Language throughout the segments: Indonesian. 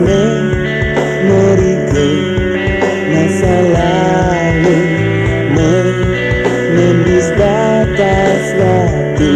memori masa lalu menembus batas waktu.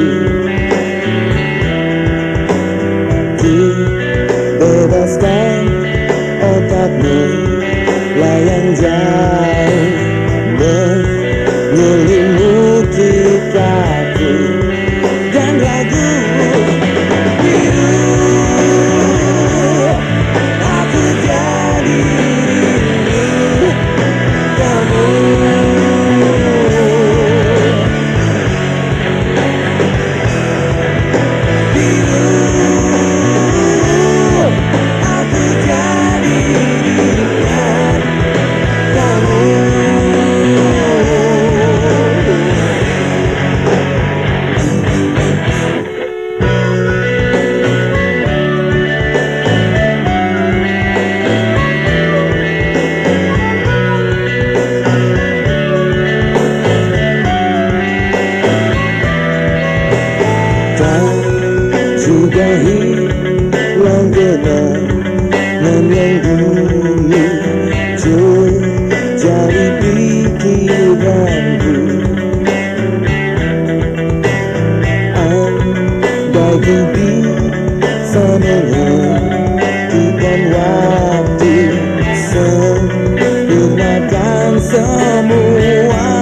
semua